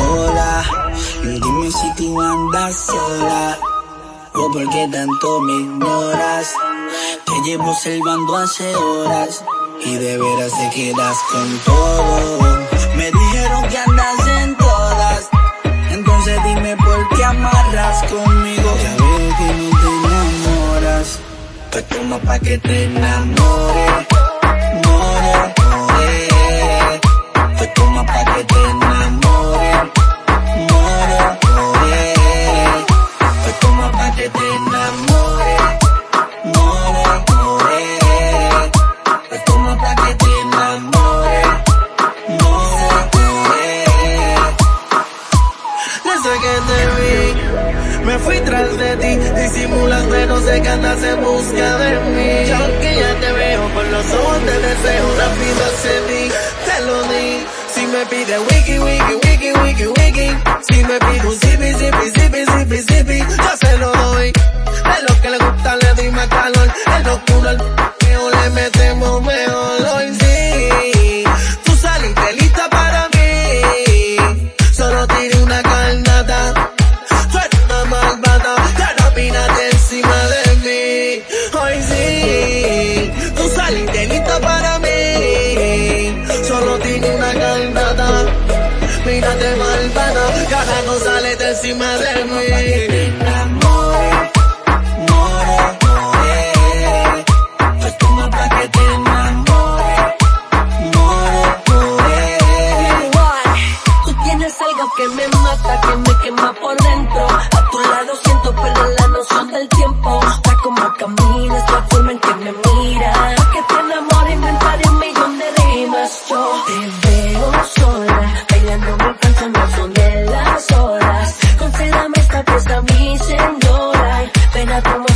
Hola, dime si tú andas sola o por qué tanto me ignoras. Te llevo observando hace horas y de veras te quedas con todo. Me dijeron que andas en todas, entonces dime por qué amarras conmigo. Ya veo que no te enamoras, pues toma pa' que te enamores. Me fui tras de ti, disimulas pero sé que andas en busca de mí. Yo que ya te veo por los ojos te deseo, rápido accedí, te lo di. Si me pide wiki, wiki, wiki, wiki, wiki. Si me pide un zippy, zippy, zippy, zippy, zippy, yo se lo doy. Es lo que le gusta, le doy más calor. El nocturno, el Casa González de encima de mí. Tienes algo que me mata, que me quema por dentro. A tu lado siento perder la noción del tiempo. La como caminas, la gusta mi señora. Ven a tomar